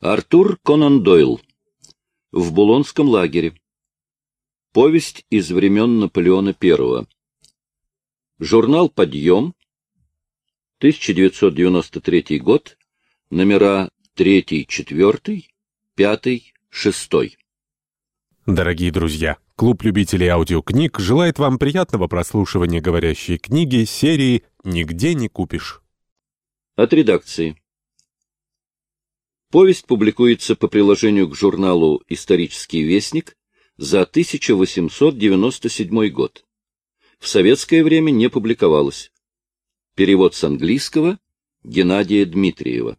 Артур Конан Дойл. В Булонском лагере. Повесть из времен Наполеона I. Журнал «Подъем», 1993 год, номера 3, 4, 5, 6. Дорогие друзья, клуб любителей аудиокниг желает вам приятного прослушивания говорящей книги серии «Нигде не купишь». От редакции. Повесть публикуется по приложению к журналу «Исторический вестник» за 1897 год. В советское время не публиковалась. Перевод с английского Геннадия Дмитриева.